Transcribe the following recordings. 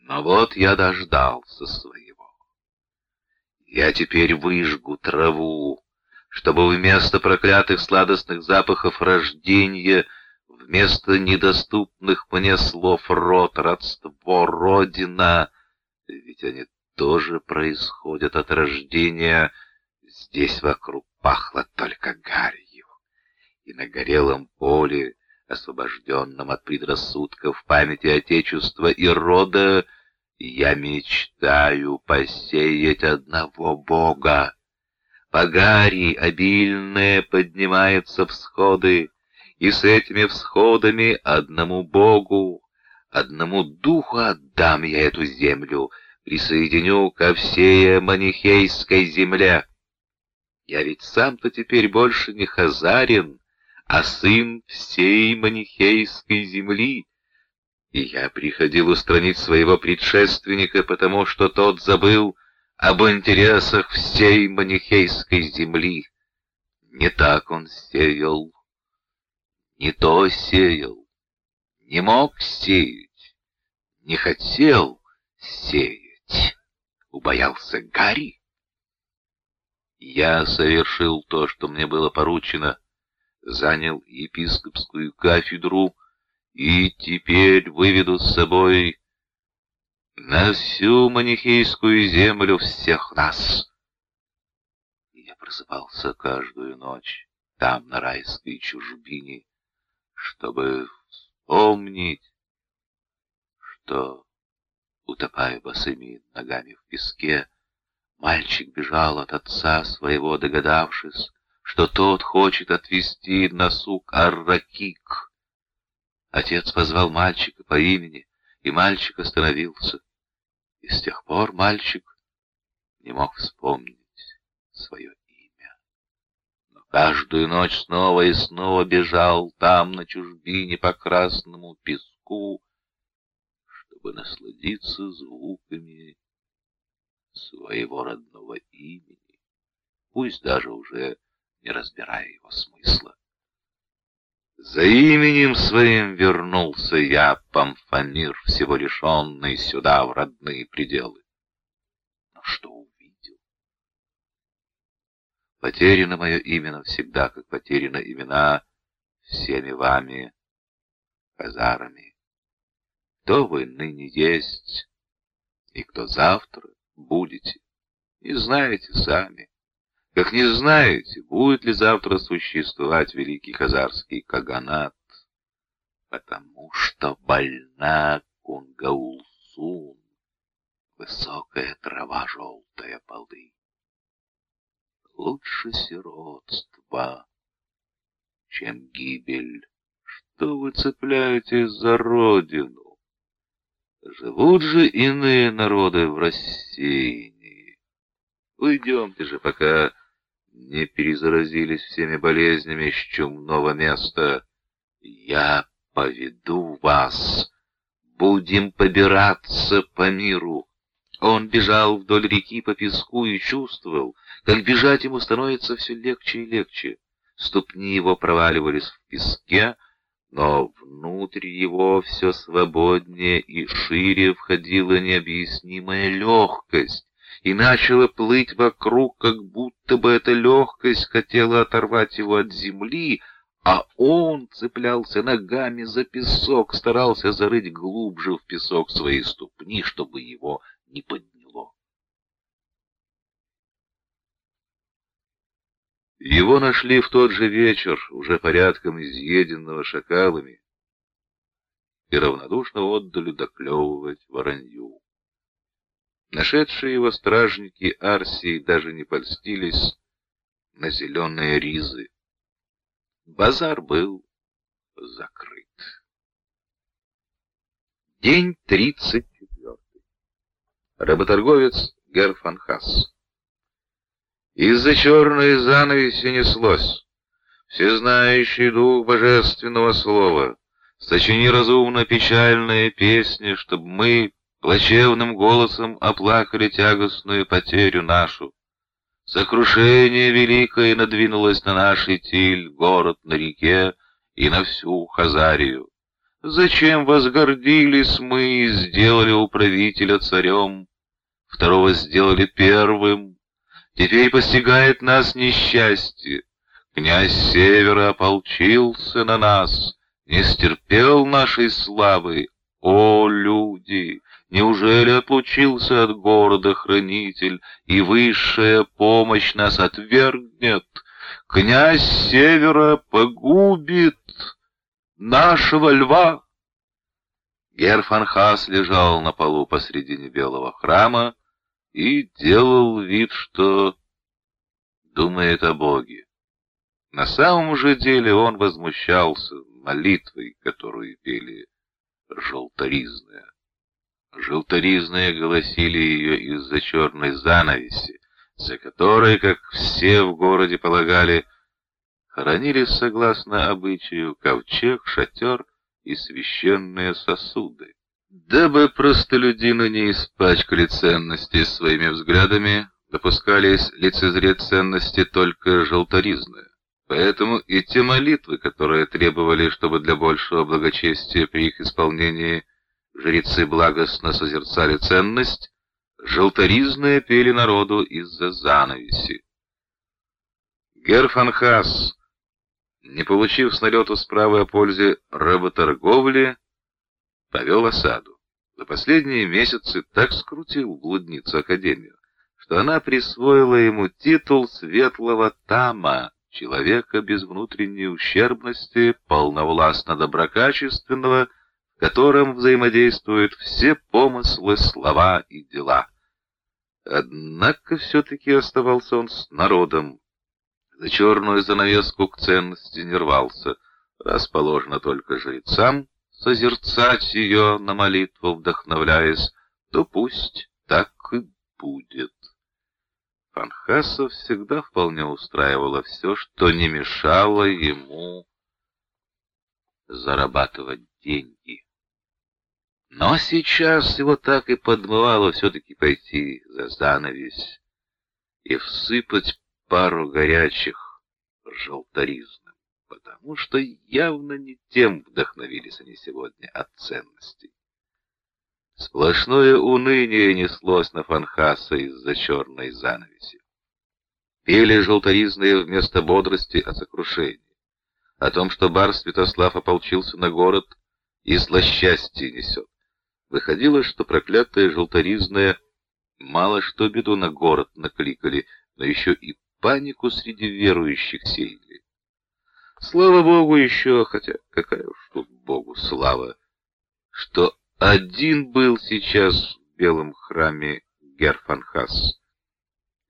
Но вот я дождался своего. Я теперь выжгу траву, чтобы вместо проклятых сладостных запахов рождения, вместо недоступных мне слов род, родство, родина, ведь они тоже происходят от рождения, здесь вокруг пахло только гарью, и на горелом поле, освобожденном от предрассудков памяти Отечества и рода, я мечтаю посеять одного Бога. По гари обильные поднимаются всходы, и с этими всходами одному Богу, одному Духу отдам я эту землю, присоединю ко всей манихейской земле. Я ведь сам-то теперь больше не хазарин, а сын всей манихейской земли, и я приходил устранить своего предшественника, потому что тот забыл об интересах всей манихейской земли. Не так он сеял, не то сеял, не мог сеять, не хотел сеять, убоялся Гарри. Я совершил то, что мне было поручено, занял епископскую кафедру, и теперь выведу с собой на всю манихейскую землю всех нас. Я просыпался каждую ночь там, на райской чужбине, чтобы вспомнить, что, утопая босыми ногами в песке, мальчик бежал от отца своего, догадавшись, что тот хочет отвезти на сук Арракик, Отец позвал мальчика по имени, и мальчик остановился. И с тех пор мальчик не мог вспомнить свое имя. Но каждую ночь снова и снова бежал там, на чужбине, по красному песку, чтобы насладиться звуками своего родного имени, пусть даже уже не разбирая его смысла. За именем своим вернулся я, Памфамир, всего лишенный сюда, в родные пределы. Но что увидел? Потеряно мое имя навсегда, как потеряно имена всеми вами, казарами. Кто вы ныне есть, и кто завтра будете, не знаете сами. Как не знаете, будет ли завтра существовать великий хазарский каганат, потому что больна Кунгаулсун, высокая трава желтая полы. Лучше сиротство, чем гибель. Что вы цепляетесь за родину? Живут же иные народы в рассеянии. Уйдемте же, пока не перезаразились всеми болезнями с чумного места. Я поведу вас. Будем побираться по миру. Он бежал вдоль реки по песку и чувствовал, как бежать ему становится все легче и легче. Ступни его проваливались в песке, но внутрь его все свободнее и шире входила необъяснимая легкость и начала плыть вокруг, как будто бы эта легкость хотела оторвать его от земли, а он цеплялся ногами за песок, старался зарыть глубже в песок свои ступни, чтобы его не подняло. Его нашли в тот же вечер, уже порядком изъеденного шакалами, и равнодушно отдали доклевывать воронью. Нашедшие его стражники Арсии даже не польстились на зеленые ризы. Базар был закрыт. День тридцать четвертый. Работорговец Герфанхас. Из-за черной занавеси неслось. Всезнающий дух божественного слова. Сочини разумно печальные песни, чтобы мы плачевным голосом оплакали тягостную потерю нашу. Сокрушение великое надвинулось на наш Итиль, город на реке, и на всю Хазарию. Зачем возгордились мы и сделали управителя царем? Второго сделали первым. Теперь постигает нас несчастье. Князь Севера ополчился на нас, не стерпел нашей славы. О, люди! Неужели отлучился от города хранитель, и высшая помощь нас отвергнет? Князь Севера погубит нашего льва. Герфанхас лежал на полу посредине белого храма и делал вид, что думает о Боге. На самом же деле он возмущался молитвой, которую пели желторизные. Желторизные голосили ее из-за черной занавеси, за которой, как все в городе полагали, хоронились, согласно обычаю, ковчег, шатер и священные сосуды. Дабы простолюдины не испачкали ценности своими взглядами, допускались лицезреть ценности только желторизные. Поэтому и те молитвы, которые требовали, чтобы для большего благочестия при их исполнении жрецы благостно созерцали ценность, желторизные пели народу из-за занавеси. Герфанхас, не получив с налету справы о пользе работорговли, повел осаду. За последние месяцы так скрутил блудницу Академию, что она присвоила ему титул светлого Тама, человека без внутренней ущербности, полновластно доброкачественного, в котором взаимодействуют все помыслы, слова и дела. Однако все-таки оставался он с народом. За черную занавеску к ценности не рвался, расположено только жрецам созерцать ее на молитву, вдохновляясь, то пусть так и будет. Фанхаса всегда вполне устраивало все, что не мешало ему зарабатывать деньги. Но сейчас его так и подмывало все-таки пойти за занавесь и всыпать пару горячих желторизным, потому что явно не тем вдохновились они сегодня от ценностей. Сплошное уныние неслось на Фанхаса из-за черной занавеси. Пели желторизные вместо бодрости о сокрушении, о том, что бар Святослав ополчился на город и злосчастье несет. Выходило, что проклятые желторизные мало что беду на город накликали, но еще и панику среди верующих сеяли. Слава Богу еще, хотя какая уж тут Богу слава, что один был сейчас в белом храме Герфанхас.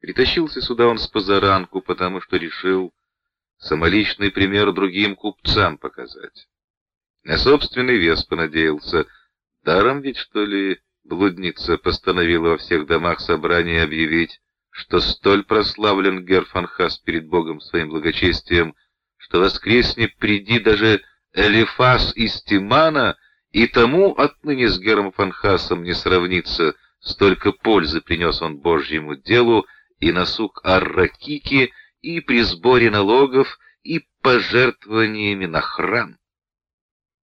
Притащился сюда он с позаранку, потому что решил самоличный пример другим купцам показать. На собственный вес понадеялся. Даром ведь, что ли, блудница постановила во всех домах собрания объявить, что столь прославлен Герфанхас перед Богом своим благочестием, что воскресне приди даже Элифас из Тимана — и тому отныне с Гером Фанхасом не сравнится, столько пользы принес он Божьему делу и на сук Арракики, и при сборе налогов, и пожертвованиями на храм.